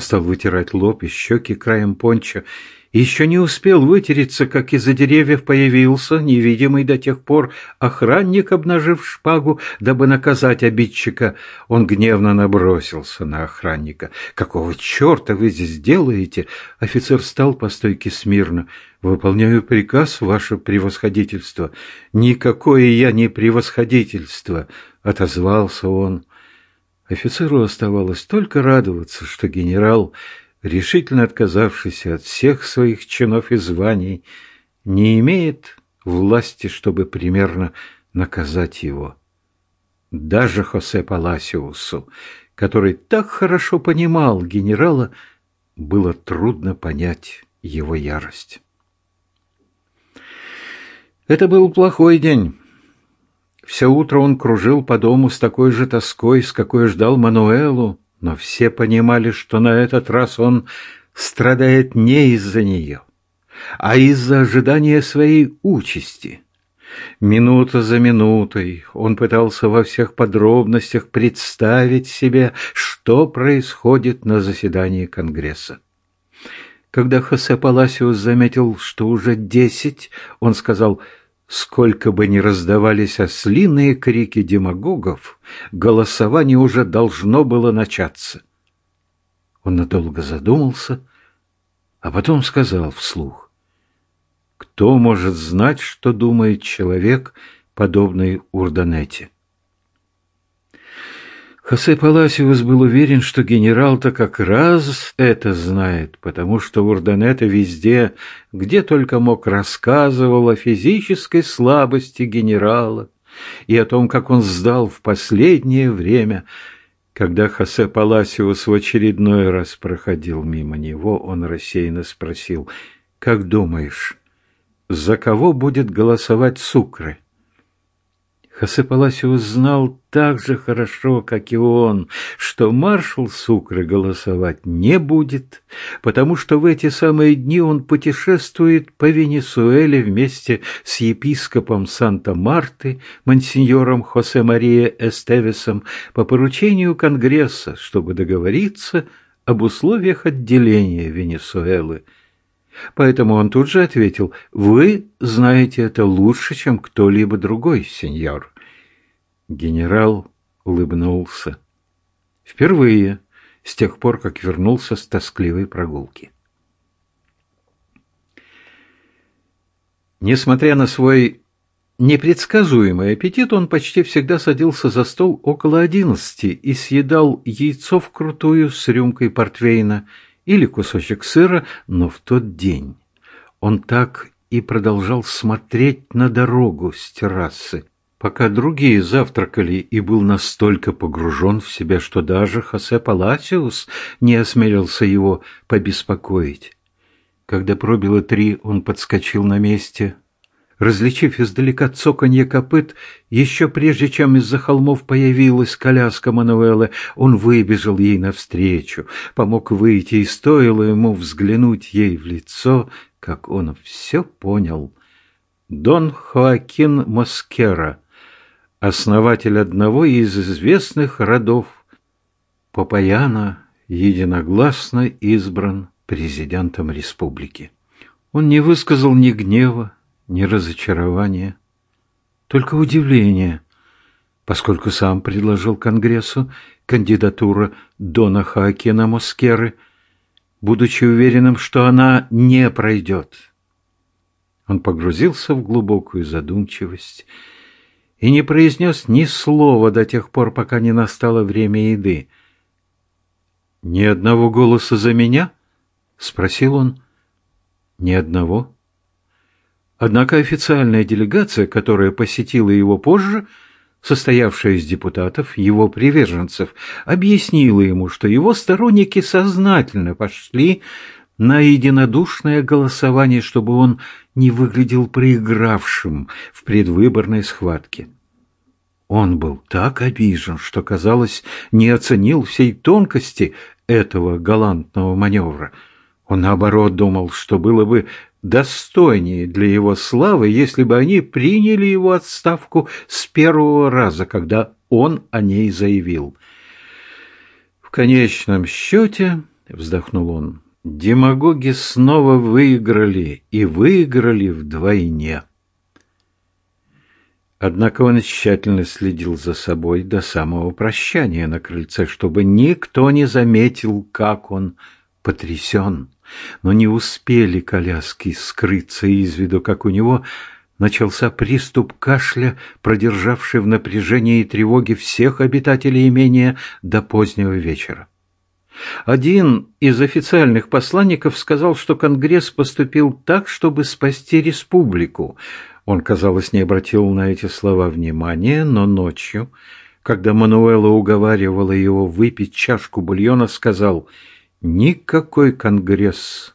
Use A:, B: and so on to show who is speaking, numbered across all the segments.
A: Стал вытирать лоб и щеки краем понча, еще не успел вытереться, как из-за деревьев появился невидимый до тех пор охранник, обнажив шпагу, дабы наказать обидчика. Он гневно набросился на охранника. «Какого черта вы здесь делаете?» Офицер встал по стойке смирно. «Выполняю приказ, ваше превосходительство». «Никакое я не превосходительство», — отозвался он. Офицеру оставалось только радоваться, что генерал решительно отказавшийся от всех своих чинов и званий, не имеет власти, чтобы примерно наказать его. Даже Хосе Паласиусу, который так хорошо понимал генерала, было трудно понять его ярость. Это был плохой день. Все утро он кружил по дому с такой же тоской, с какой ждал Мануэлу, но все понимали, что на этот раз он страдает не из-за нее, а из-за ожидания своей участи. Минута за минутой он пытался во всех подробностях представить себе, что происходит на заседании Конгресса. Когда Хосе Паласиус заметил, что уже десять, он сказал – Сколько бы ни раздавались ослиные крики демагогов, голосование уже должно было начаться. Он надолго задумался, а потом сказал вслух. Кто может знать, что думает человек, подобный Урданете? Хосе Паласиус был уверен, что генерал-то как раз это знает, потому что Урданета везде, где только мог, рассказывал о физической слабости генерала и о том, как он сдал в последнее время. Когда Хосе Паласиус в очередной раз проходил мимо него, он рассеянно спросил, «Как думаешь, за кого будет голосовать Сукры?» Хосе Паласиус знал так же хорошо, как и он, что маршал Сукры голосовать не будет, потому что в эти самые дни он путешествует по Венесуэле вместе с епископом Санта-Марты, монсеньором Хосе Мария Эстевесом, по поручению Конгресса, чтобы договориться об условиях отделения Венесуэлы. Поэтому он тут же ответил, «Вы знаете это лучше, чем кто-либо другой, сеньор». Генерал улыбнулся. Впервые с тех пор, как вернулся с тоскливой прогулки. Несмотря на свой непредсказуемый аппетит, он почти всегда садился за стол около одиннадцати и съедал яйцо вкрутую с рюмкой портвейна или кусочек сыра, но в тот день он так и продолжал смотреть на дорогу с террасы, пока другие завтракали, и был настолько погружен в себя, что даже Хосе Паласиус не осмелился его побеспокоить. Когда пробило три, он подскочил на месте. Различив издалека цоканье копыт, еще прежде чем из-за холмов появилась коляска Мануэлы, он выбежал ей навстречу, помог выйти, и стоило ему взглянуть ей в лицо, как он все понял. Дон Хоакин Москера — основатель одного из известных родов. Попаяна единогласно избран президентом республики. Он не высказал ни гнева, ни разочарования, только удивление, поскольку сам предложил Конгрессу кандидатуру Дона Хаакена Москеры, будучи уверенным, что она не пройдет. Он погрузился в глубокую задумчивость и не произнес ни слова до тех пор, пока не настало время еды. «Ни одного голоса за меня?» — спросил он. «Ни одного». Однако официальная делегация, которая посетила его позже, состоявшая из депутатов, его приверженцев, объяснила ему, что его сторонники сознательно пошли на единодушное голосование, чтобы он не выглядел проигравшим в предвыборной схватке. Он был так обижен, что, казалось, не оценил всей тонкости этого галантного маневра. Он, наоборот, думал, что было бы достойнее для его славы, если бы они приняли его отставку с первого раза, когда он о ней заявил. В конечном счете вздохнул он. Демагоги снова выиграли, и выиграли вдвойне. Однако он тщательно следил за собой до самого прощания на крыльце, чтобы никто не заметил, как он потрясен. Но не успели коляски скрыться из виду, как у него начался приступ кашля, продержавший в напряжении и тревоге всех обитателей имения до позднего вечера. Один из официальных посланников сказал, что Конгресс поступил так, чтобы спасти республику. Он, казалось, не обратил на эти слова внимания, но ночью, когда Мануэла уговаривала его выпить чашку бульона, сказал «Никакой Конгресс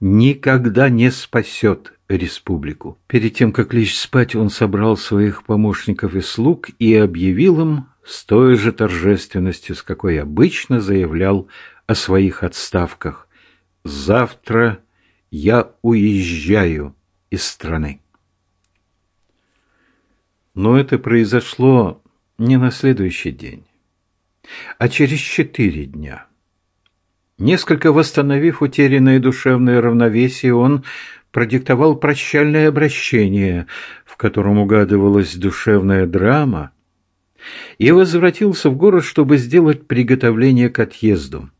A: никогда не спасет республику». Перед тем, как лечь спать, он собрал своих помощников и слуг и объявил им с той же торжественностью, с какой обычно заявлял о своих отставках. «Завтра я уезжаю из страны». Но это произошло не на следующий день, а через четыре дня. Несколько восстановив утерянное душевное равновесие, он продиктовал прощальное обращение, в котором угадывалась душевная драма, и возвратился в город, чтобы сделать приготовление к отъезду.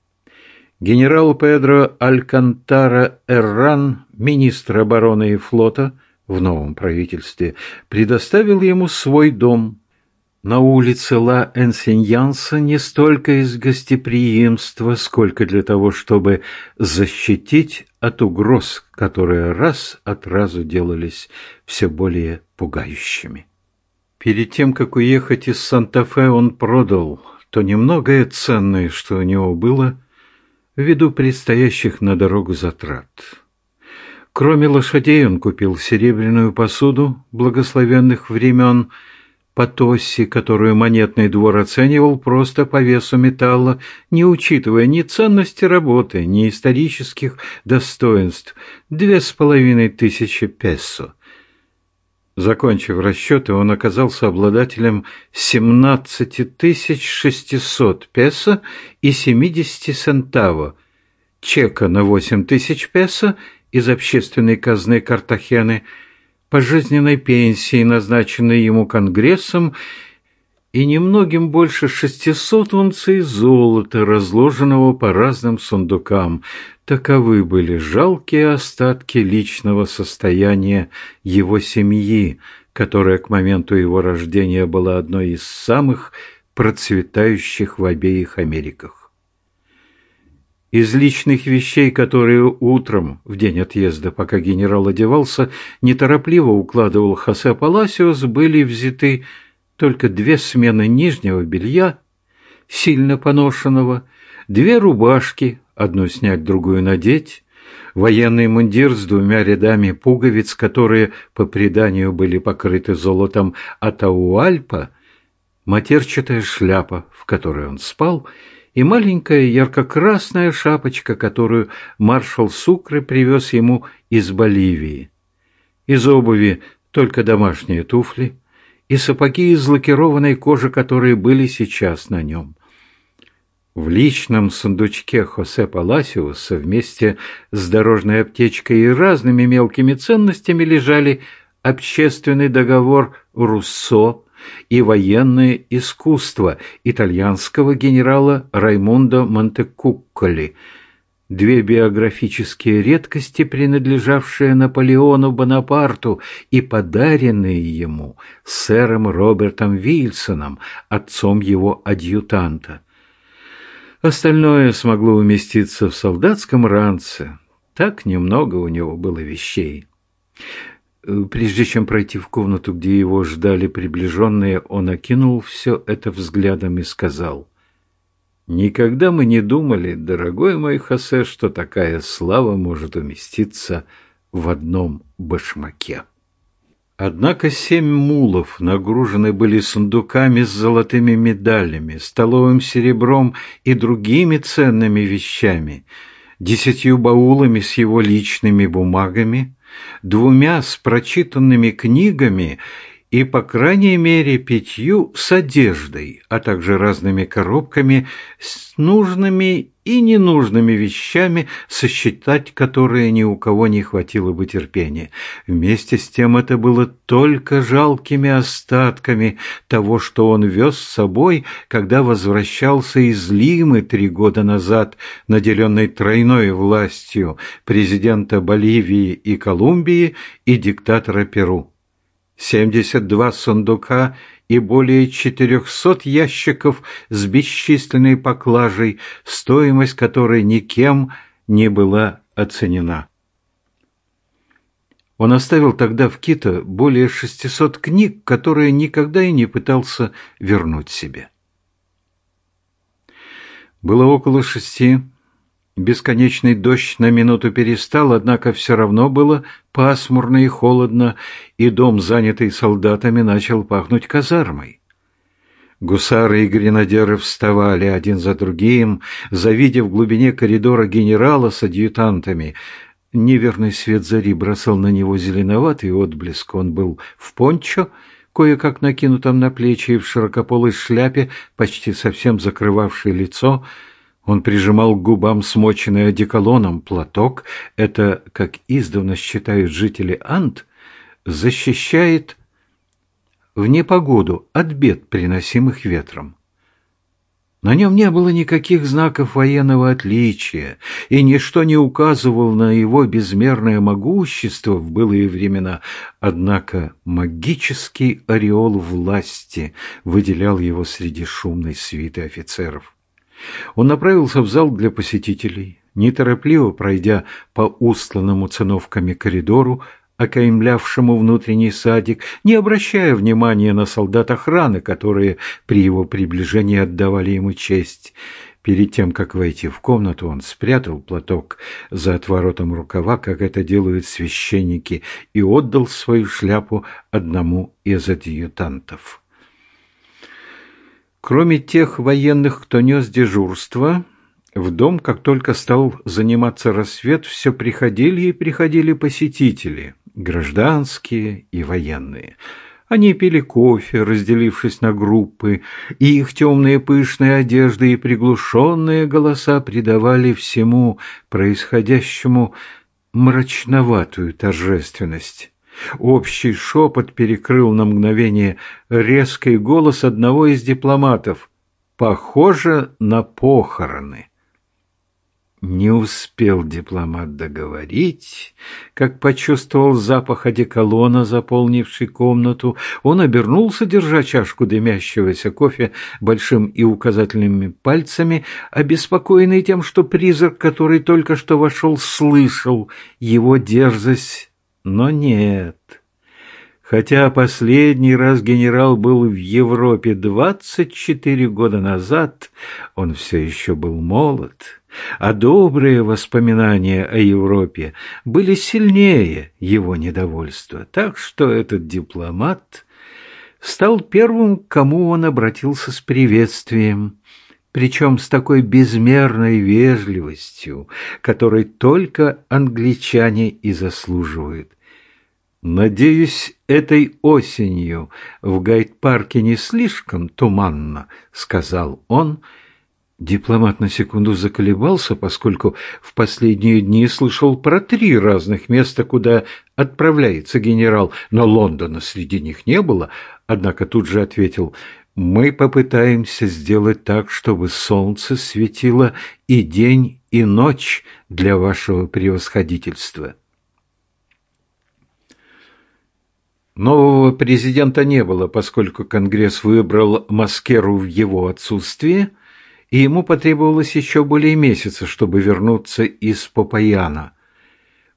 A: Генерал Педро Алькантара Эрран, министр обороны и флота в новом правительстве, предоставил ему свой дом на улице Ла Энсеньянса не столько из гостеприимства, сколько для того, чтобы защитить от угроз, которые раз от разу делались все более пугающими. Перед тем, как уехать из Санта-Фе, он продал то немногое ценное, что у него было, ввиду предстоящих на дорогу затрат. Кроме лошадей он купил серебряную посуду благословенных времен Потоси, которую монетный двор оценивал просто по весу металла, не учитывая ни ценности работы, ни исторических достоинств, две с половиной тысячи песо. Закончив расчеты, он оказался обладателем 17 600 песо и 70 центаво, чека на 8 тысяч песо из общественной казны Картахены, пожизненной пенсии, назначенной ему Конгрессом, и немногим больше 600 унций золота, разложенного по разным сундукам, Таковы были жалкие остатки личного состояния его семьи, которая к моменту его рождения была одной из самых процветающих в обеих Америках. Из личных вещей, которые утром, в день отъезда, пока генерал одевался, неторопливо укладывал Хосе Паласиос, были взяты только две смены нижнего белья, сильно поношенного, две рубашки, одну снять, другую надеть, военный мундир с двумя рядами пуговиц, которые, по преданию, были покрыты золотом Атауальпа, матерчатая шляпа, в которой он спал, и маленькая ярко-красная шапочка, которую маршал Сукры привез ему из Боливии. Из обуви только домашние туфли и сапоги из лакированной кожи, которые были сейчас на нем. В личном сундучке Хосе Паласиуса вместе с дорожной аптечкой и разными мелкими ценностями лежали общественный договор Руссо и военное искусство итальянского генерала Раймондо Монтекукколи, две биографические редкости, принадлежавшие Наполеону Бонапарту и подаренные ему сэром Робертом Вильсоном, отцом его адъютанта. Остальное смогло уместиться в солдатском ранце. Так немного у него было вещей. Прежде чем пройти в комнату, где его ждали приближенные, он окинул все это взглядом и сказал, «Никогда мы не думали, дорогой мой Хосе, что такая слава может уместиться в одном башмаке». Однако семь мулов нагружены были сундуками с золотыми медалями, столовым серебром и другими ценными вещами, десятью баулами с его личными бумагами, двумя с прочитанными книгами и, по крайней мере, пятью с одеждой, а также разными коробками с нужными и ненужными вещами, сосчитать которые ни у кого не хватило бы терпения. Вместе с тем это было только жалкими остатками того, что он вез с собой, когда возвращался из Лимы три года назад, наделенный тройной властью президента Боливии и Колумбии и диктатора Перу. 72 сундука и более 400 ящиков с бесчисленной поклажей, стоимость которой никем не была оценена. Он оставил тогда в Кито более 600 книг, которые никогда и не пытался вернуть себе. Было около шести, Бесконечный дождь на минуту перестал, однако все равно было пасмурно и холодно, и дом, занятый солдатами, начал пахнуть казармой. Гусары и гренадеры вставали один за другим, завидев в глубине коридора генерала с адъютантами. Неверный свет зари бросал на него зеленоватый отблеск. Он был в пончо, кое-как накинутом на плечи и в широкополой шляпе, почти совсем закрывавшей лицо, — он прижимал к губам смоченный одеколоном платок. Это, как издавна считают жители Ант, защищает в непогоду от бед, приносимых ветром. На нем не было никаких знаков военного отличия, и ничто не указывало на его безмерное могущество в былые времена. Однако магический ореол власти выделял его среди шумной свиты офицеров. Он направился в зал для посетителей, неторопливо пройдя по устланному циновками коридору, окаймлявшему внутренний садик, не обращая внимания на солдат охраны, которые при его приближении отдавали ему честь. Перед тем, как войти в комнату, он спрятал платок за отворотом рукава, как это делают священники, и отдал свою шляпу одному из адъютантов. Кроме тех военных, кто нес дежурство, в дом, как только стал заниматься рассвет, все приходили и приходили посетители, гражданские и военные. Они пили кофе, разделившись на группы, и их темные пышные одежды и приглушенные голоса придавали всему происходящему мрачноватую торжественность. Общий шепот перекрыл на мгновение резкий голос одного из дипломатов. «Похоже на похороны». Не успел дипломат договорить, как почувствовал запах одеколона, заполнивший комнату. Он обернулся, держа чашку дымящегося кофе большим и указательными пальцами, обеспокоенный тем, что призрак, который только что вошел, слышал его дерзость но нет. Хотя последний раз генерал был в Европе 24 года назад, он все еще был молод, а добрые воспоминания о Европе были сильнее его недовольства. Так что этот дипломат стал первым, к кому он обратился с приветствием причем с такой безмерной вежливостью, которой только англичане и заслуживают. «Надеюсь, этой осенью в гайд-парке не слишком туманно», — сказал он. Дипломат на секунду заколебался, поскольку в последние дни слышал про три разных места, куда отправляется генерал, но Лондона среди них не было, однако тут же ответил — мы попытаемся сделать так, чтобы солнце светило и день, и ночь для вашего превосходительства. Нового президента не было, поскольку Конгресс выбрал Маскеру в его отсутствие, и ему потребовалось еще более месяца, чтобы вернуться из Попаяна –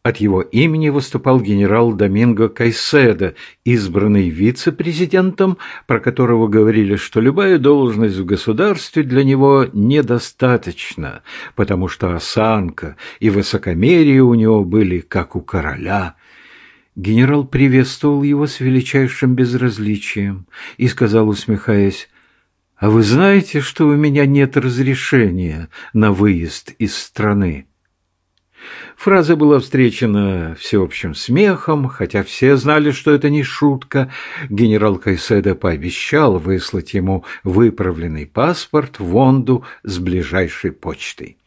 A: от его имени выступал генерал Доминго Кайседо, избранный вице-президентом, про которого говорили, что любая должность в государстве для него недостаточна, потому что осанка и высокомерие у него были как у короля. Генерал приветствовал его с величайшим безразличием и сказал, усмехаясь, «А вы знаете, что у меня нет разрешения на выезд из страны?» Фраза была встречена всеобщим смехом, хотя все знали, что это не шутка. Генерал Кайседо пообещал выслать ему выправленный паспорт Вонду с ближайшей почтой.